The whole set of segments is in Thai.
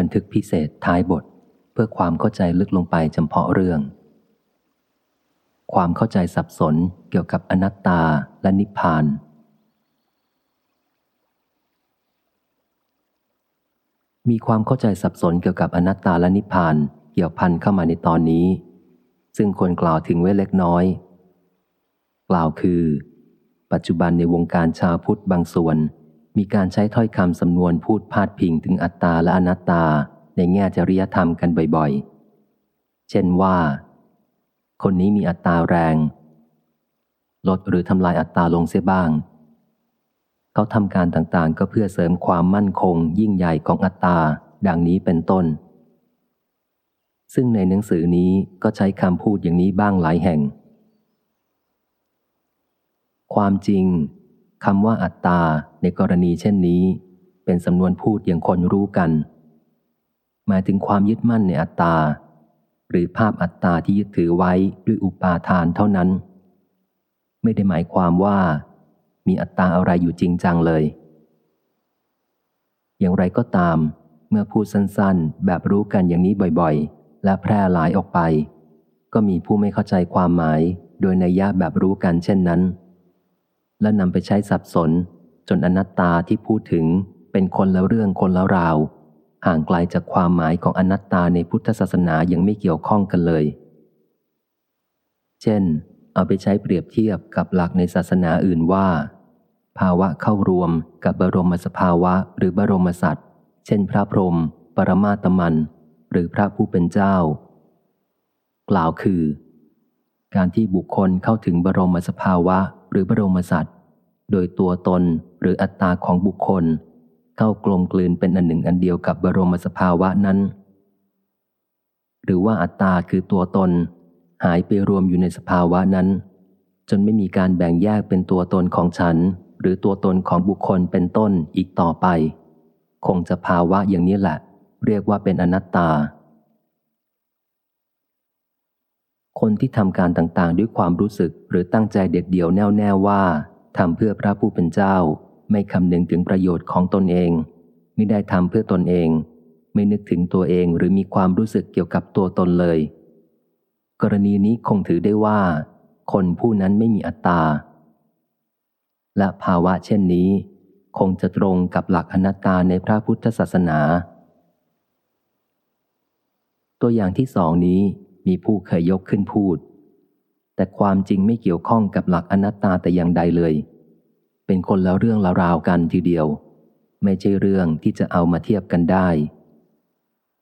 บันทึกพิเศษท้ายบท เพื่อความเข้าใจลึกลงไปจำเพาะเรื่อง ความเข้าใจสับสนเกี่ยวกับอนัตตาและนิพพาน มีความเข้าใจสับสนเกี่ยวกับอนัตตาและนิพพานเกี่ยวพันเข้ามาในตอนนี้ ซึ่งควรกล่าวถึงไว้เล็กน้อย กล่าวคือ ปัจจุบันในวงการชาวพุทธบางส่วน มีการใช้ถ้อยคำสำนวนพูดพาดพิงถึงอัตตาและอนัตตาในแง่จริยธรรมกันบ่อยๆ เช่นว่า คนนี้มีอัตตาแรง ลดหรือทำลายอัตตาลงเสียบ้าง เขาทำการต่างๆ ก็เพื่อเสริมความมั่นคง ยิ่งใหญ่ของอัตตา ดังนี้เป็นต้น ซึ่งในหนังสือนี้ก็ใช้คำพูดอย่างนี้บ้างหลายแห่ง ความจริง คำว่าอัตตาในกรณีเช่นนี้ เป็นสำนวนพูดอย่างคนรู้กัน หมายถึงความยึดมั่นในอัตตา หรือภาพอัตตาที่ยึดถือไว้ด้วยอุปาทานเท่านั้น ไม่ได้หมายความว่า มีอัตตาอะไรอยู่จริงจังเลย อย่างไรก็ตาม เมื่อพูดสั้นๆ แบบรู้กันอย่างนี้บ่อยๆ และแพร่หลายออกไป ก็มีผู้ไม่เข้าใจความหมาย โดยในยะแบบรู้กันเช่นนั้น และนำไปใช้สับสน จนอนัตตาที่พูดถึงเป็นคนละเรื่องคนละราว ห่างไกลาจากความหมายของอนัตตาในพุทธศาสนายังไม่เกี่ยวข้องกันเลย เช่น เอาไปใช้เปรียบเทียบกับหลักในศาสนาอื่นว่า ภาวะเข้ารวมกับบรมสภาวะหรือบรมสัตว์เช่น พระพรหมปรมาตมัน หรือพระผู้เป็นเจ้า กล่าวคือ การที่บุคคลเข้าถึงบรมสภาวะหรือบรมสัตว์โดยตัวตนหรืออัตตาของบุคคล เข้ากลมกลืนเป็นอันหนึ่งอันเดียวกับบรมสภาวะนั้น หรือว่าอัตตาคือตัวตน หายไปรวมอยู่ในสภาวะนั้น จนไม่มีการแบ่งแยกเป็นตัวตนของฉัน หรือตัวตนของบุคคลเป็นต้นอีกต่อไป คงจะภาวะอย่างนี้แหละ เรียกว่าเป็นอนัตตา คนที่ทำการต่างๆ ด้วยความรู้สึกหรือตั้งใจเด็ดเดี่ยวแน่วแน่ว่าทำเพื่อพระผู้เป็นเจ้า ไม่คำนึงถึงประโยชน์ของตนเอง ไม่ได้ทำเพื่อตนเอง ไม่นึกถึงตัวเองหรือมีความรู้สึกเกี่ยวกับตัวตนเลย กรณีนี้คงถือได้ว่า คนผู้นั้นไม่มีอัตตา และภาวะเช่นนี้ คงจะตรงกับหลักอนัตตาในพระพุทธศาสนา ตัวอย่างที่สองนี้ มีผู้เคยยกขึ้นพูด แต่ความจริงไม่เกี่ยวข้องกับหลักอนัตตาแต่อย่างใดเลย เป็นคนละเรื่องละราวกันทีเดียว ไม่ใช่เรื่องที่จะเอามาเทียบกันได้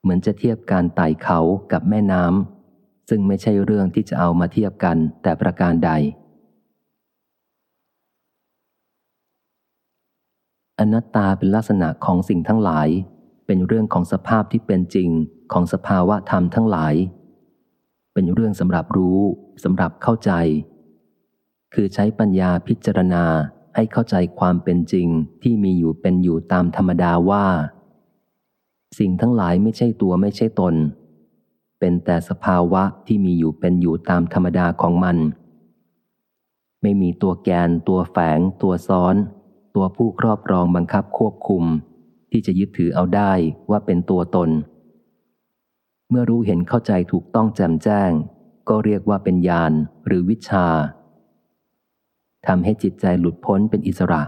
เหมือนจะเทียบการไต่เขากับแม่น้ำซึ่งไม่ใช่เรื่องที่จะเอามาเทียบกันแต่ประการใด อนัตตาเป็นลักษณะของสิ่งทั้งหลายเป็นเรื่องของสภาพที่เป็นจริงของสภาวะธรรมทั้งหลาย เป็นเรื่องสำหรับรู้สำหรับเข้าใจ คือใช้ปัญญาพิจารณาให้เข้าใจความเป็นจริงที่มีอยู่เป็นอยู่ตามธรรมดาว่า สิ่งทั้งหลายไม่ใช่ตัวไม่ใช่ตน เป็นแต่สภาวะที่มีอยู่เป็นอยู่ตามธรรมดาของมัน ไม่มีตัวแกน ตัวแฝง ตัวซ้อน ตัวผู้ครอบครองบังคับควบคุม ที่จะยึดถือเอาได้ว่าเป็นตัวตน มื่อรู้เห็นเข้าใจถูกต้องแจ่มแจ้ง ก็เรียกว่าเป็นญาณหรือวิชาทำให้จิตใจหลุดพ้นเป็นอิสระ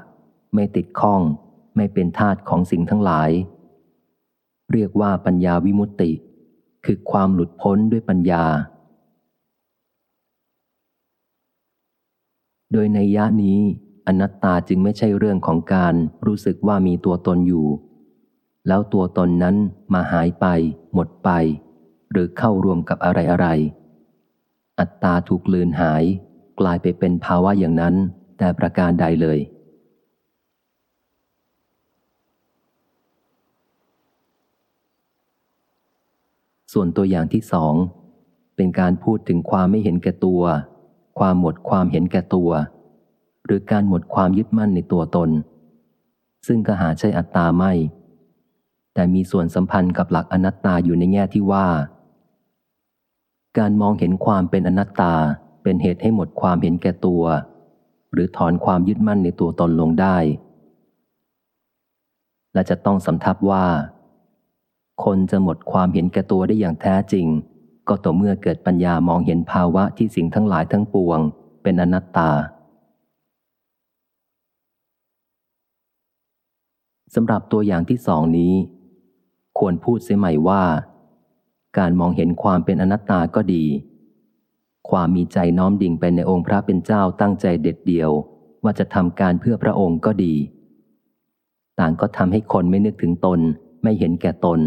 ไม่ติดข้อง ไม่เป็นทาตของสิ่งทั้งหลาย เรียกว่าปัญญาวิมุตติ คือความหลุดพ้นด้วยปัญญา โดยในยะนี้อนัตตาจึงไม่ใช่เรื่องของการรู้สึกว่ามีตัวตนอยู่ แล้วตัวตนนั้นมาหายไป หมดไป หรือเข้ารวมกับอะไรอะไรอัตตาถูกลืนหาย กลายไปเป็นภาวะอย่างนั้น แต่ประการใดเลย ส่วนตัวอย่างที่สองเป็นการพูดถึงความไม่เห็นแก่ตัว ความหมดความเห็นแก่ตัว หรือการหมดความยึดมั่นในตัวตน ซึ่งก็หาใช่อัตตาไม่ แต่มีส่วนสัมพันธ์กับหลักอนัตตาอยู่ในแง่ที่ว่า การมองเห็นความเป็นอนัตตาเป็นเหตุให้หมดความเห็นแก่ตัว หรือถอนความยึดมั่นในตัวตนลงได้ และจะต้องสำทับว่า คนจะหมดความเห็นแก่ตัวได้อย่างแท้จริง ก็ต่อเมื่อเกิดปัญญามองเห็นภาวะที่สิ่งทั้งหลายทั้งปวง เป็นอนัตตาสำหรับตัวอย่างที่สองนี้ ควรพูดเสียใหม่ว่า การมองเห็นความเป็นอนัตตาก็ดี ความมีใจน้อมดิ่งไปในองค์พระเป็นเจ้าตั้งใจเด็ดเดียว ว่าจะทำการเพื่อพระองค์ก็ดี ต่างก็ทำให้คนไม่นึกถึงตน ไม่เห็นแก่ตน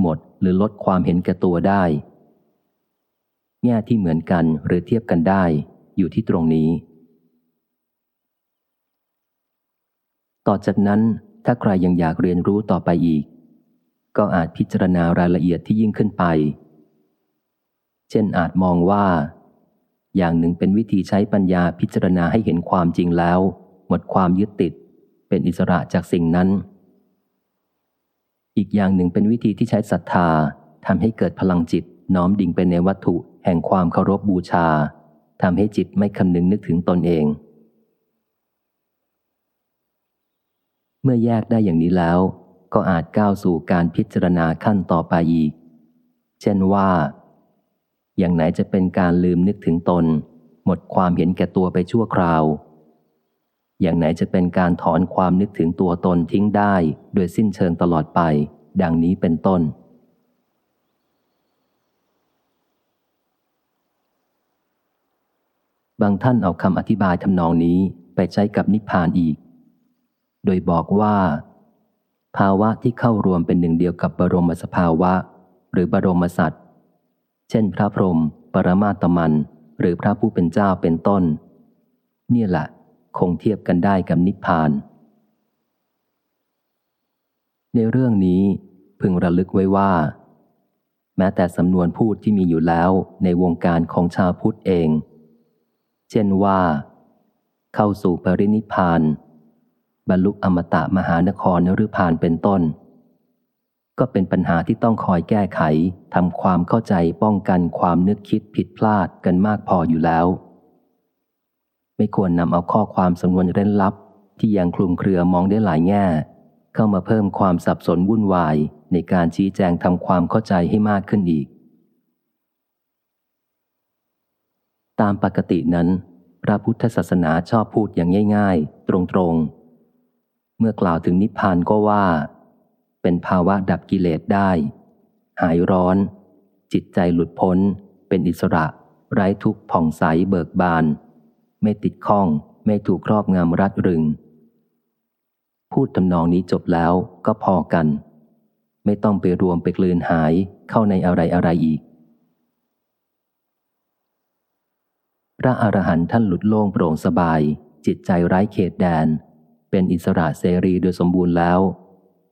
หมดหรือลดความเห็นแก่ตัวได้ แง่ที่เหมือนกันหรือเทียบกันได้อยู่ที่ตรงนี้ ต่อจากนั้นถ้าใครยังอยากเรียนรู้ต่อไปอีก ก็อาจพิจารณารายละเอียดที่ยิ่งขึ้นไป เช่นอาจมองว่า อย่างหนึ่งเป็นวิธีใช้ปัญญาพิจารณาให้เห็นความจริงแล้ว หมดความยึดติด เป็นอิสระจากสิ่งนั้น อีกอย่างหนึ่งเป็นวิธีที่ใช้ศรัทธาทำให้เกิดพลังจิตน้อมดิ่งไปในวัตถุแห่งความเคารพบบูชาทำให้จิตไม่คำนึงนึกถึงตนเอง เมื่อแยกได้อย่างนี้แล้ว ก็อาจก้าวสู่การพิจารณาขั้นต่อไปอีก เช่นว่า อย่างไหนจะเป็นการลืมนึกถึงตน หมดความเห็นแก่ตัวไปชั่วคราว อย่างไหนจะเป็นการถอนความนึกถึงตัวตนทิ้งได้ โดยสิ้นเชิงตลอดไป ดังนี้เป็นต้น บางท่านเอาคำอธิบายทำนองนี้ไปใช้กับนิพพานอีก โดยบอกว่า ภาวะที่เข้ารวมเป็นหนึ่งเดียวกับบรมสภาวะ หรือบรมสัตว์เช่น พระพรหมปรมาตมัน หรือพระผู้เป็นเจ้าเป็นต้นนี่แหละคงเทียบกันได้กับนิพพาน ในเรื่องนี้พึงระลึกไว้ว่า แม้แต่สำนวนพูดที่มีอยู่แล้วในวงการของชาวพุทธเอง เช่นว่า เข้าสู่ปรินิพาน บรรลุอมตะมหานครนรุพานเป็นต้น ก็เป็นปัญหาที่ต้องคอยแก้ไขทำความเข้าใจป้องกันความนึกคิดผิดพลาดกันมากพออยู่แล้ว ไม่ควรนำเอาข้อความสำนวนเร้นลับ ที่ยังคลุมเครือมองได้หลายแง่ เข้ามาเพิ่มความสับสนวุ่นวายในการชี้แจงทำความเข้าใจให้มากขึ้นอีก ตามปกตินั้น พระพุทธศาสนาชอบพูดอย่างง่าย ๆ ตรงๆ มื่อกล่าวถึงนิพพานก็ว่า เป็นภาวะดับกิเลสได้ หายร้อน จิตใจหลุดพ้น เป็นอิสระ ไร้ทุกข์ผ่องใสเบิกบาน ไม่ติดข้อง ไม่ถูกครอบงำรัดรึง พูดตำนองนี้จบแล้วก็พอกัน ไม่ต้องไปรวมไปกลืนหายเข้าในอะไรอะไรอีก พระอรหันต์ท่านหลุดโล่งโปร่งสบายจิตใจไร้เขตแดน เป็นอิสระเสรีโดยสมบูรณ์แล้ว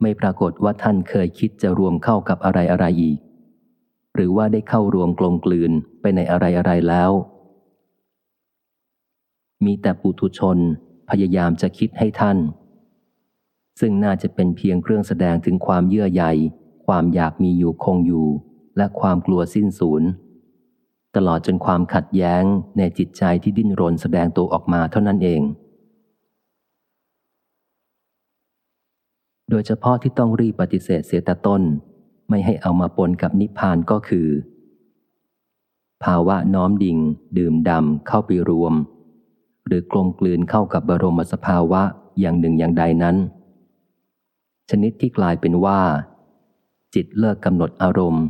ไม่ปรากฏว่าท่านเคยคิดจะรวมเข้ากับอะไรอะไรอีก หรือว่าได้เข้ารวมกลมกลืนไปในอะไรอะไรแล้ว มีแต่ปุถุชนพยายามจะคิดให้ท่าน ซึ่งน่าจะเป็นเพียงเครื่องแสดงถึงความเยื่อใยความอยากมีอยู่คงอยู่ และความกลัวสิ้นสูญตลอดจนความขัดแย้งในจิตใจที่ดิ้นรนแสดงตัวออกมาเท่านั้นเอง โดยเฉพาะที่ต้องรีบปฏิเสธเสียแต่ต้น ไม่ให้เอามาปนกับนิพพานก็คือ ภาวะน้อมดิ่ง ดื่มดำเข้าไปรวม หรือกลมกลืนเข้ากับบรมสภาวะอย่างหนึ่งอย่างใดนั้น ชนิดที่กลายเป็นว่า จิตเลิกกำหนดอารมณ์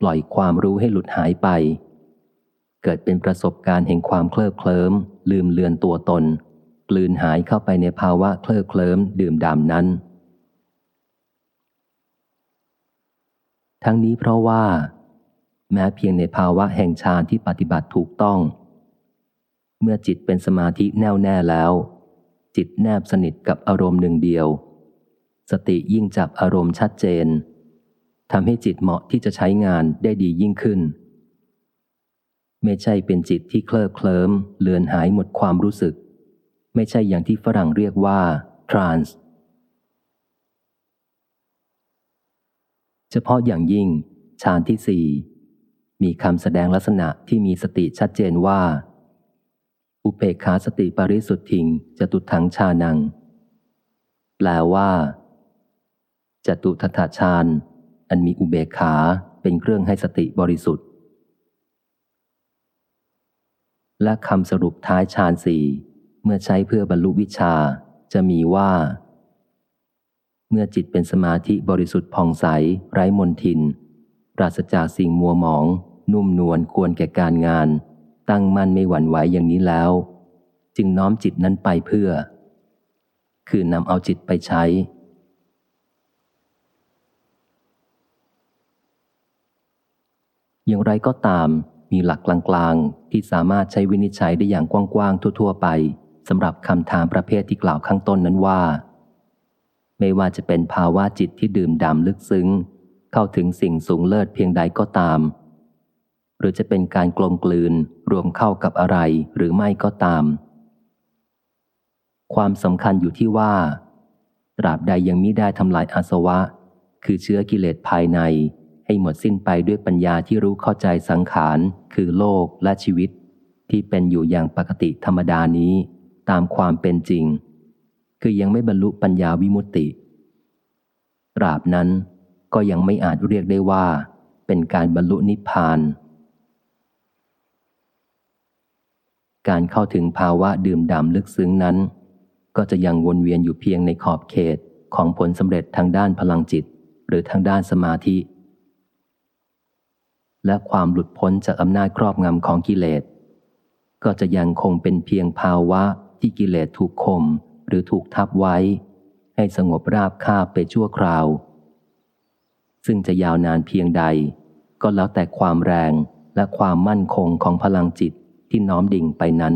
ปล่อยความรู้ให้หลุดหายไป เกิดเป็นประสบการณ์แห่งความเคลิบเคลิ้ม ลืมเลือนตัวตนกลืนหายเข้าไปในภาวะเคลิบเคลิ้มดื่มดำนั้น ทั้งนี้เพราะว่า แม้เพียงในภาวะแห่งฌานที่ปฏิบัติถูกต้อง เมื่อจิตเป็นสมาธิแน่วแน่แล้ว จิตแนบสนิทกับอารมณ์หนึ่งเดียว สติยิ่งจับอารมณ์ชัดเจนทำให้จิตเหมาะที่จะใช้งานได้ดียิ่งขึ้น ไม่ใช่เป็นจิตที่เคลิบเคลิ้มเลือนหายหมดความรู้สึก ไม่ใช่อย่างที่ฝรั่งเรียกว่า trance เฉพาะอย่างยิ่งฌานที่สี่มีคำแสดงลักษณะที่มีสติชัดเจนว่า อุเปกขาสติปริสุทธิงจตุถังชานัง แปลว่าจตุทัตฌานอันมีอุเบกขาเป็นเครื่องให้สติบริสุทธิ์ และคำสรุปท้ายฌานสี่เมื่อใช้เพื่อบรรลุวิชาจะมีว่า เมื่อจิตเป็นสมาธิบริสุทธิ์ผ่องใส ไร้มนทิน ปราศจากสิ่งมัวหมอง นุ่มนวลควรแก่การงาน ตั้งมั่นไม่หวั่นไหวอย่างนี้แล้ว จึงน้อมจิตนั้นไปเพื่อ คือนำเอาจิตไปใช้ อย่างไรก็ตามมีหลักกลางๆ ที่สามารถใช้วินิจฉัยได้อย่างกว้างๆทั่ว ๆ ไปสำหรับคำถามประเภทที่กล่าวข้างต้นนั้นว่า ไม่ว่าจะเป็นภาวะจิตที่ดื่มด่ำลึกซึ้ง เข้าถึงสิ่งสูงเลิศเพียงใดก็ตาม หรือจะเป็นการกลมกลืนรวมเข้ากับอะไรหรือไม่ก็ตาม ความสำคัญอยู่ที่ว่า ตราบใดยังมิได้ทำลายอาสวะ คือเชื้อกิเลสภายใน ให้หมดสิ้นไปด้วยปัญญาที่รู้เข้าใจสังขาร คือโลกและชีวิต ที่เป็นอยู่อย่างปกติธรรมดานี้ ตามความเป็นจริง คือยังไม่บรรลุปัญญาวิมุตติ ตราบนั้นก็ยังไม่อาจเรียกได้ว่า เป็นการบรรลุนิพพาน การเข้าถึงภาวะดื่มด่ำลึกซึ้งนั้น ก็จะยังวนเวียนอยู่เพียงในขอบเขตของผลสำเร็จทางด้านพลังจิต หรือทางด้านสมาธิ และความหลุดพ้นจากอำนาจครอบงำของกิเลส ก็จะยังคงเป็นเพียงภาวะที่กิเลสถูกข่ม หรือถูกทับไว้ ให้สงบราบคาบไปชั่วคราว ซึ่งจะยาวนานเพียงใด ก็แล้วแต่ความแรงและความมั่นคงของพลังจิตที่น้อมดิ่งไปนั้น